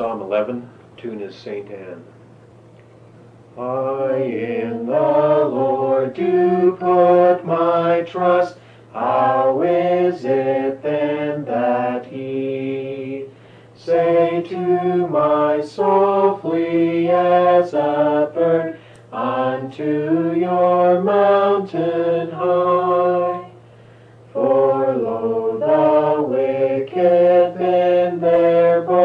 نوا بھن ٹونی چیٹ پٹ مائی ٹرس ہاؤ جی ٹو مائی سو چن گ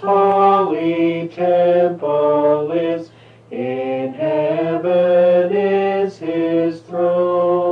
ویچ پویس این بن سر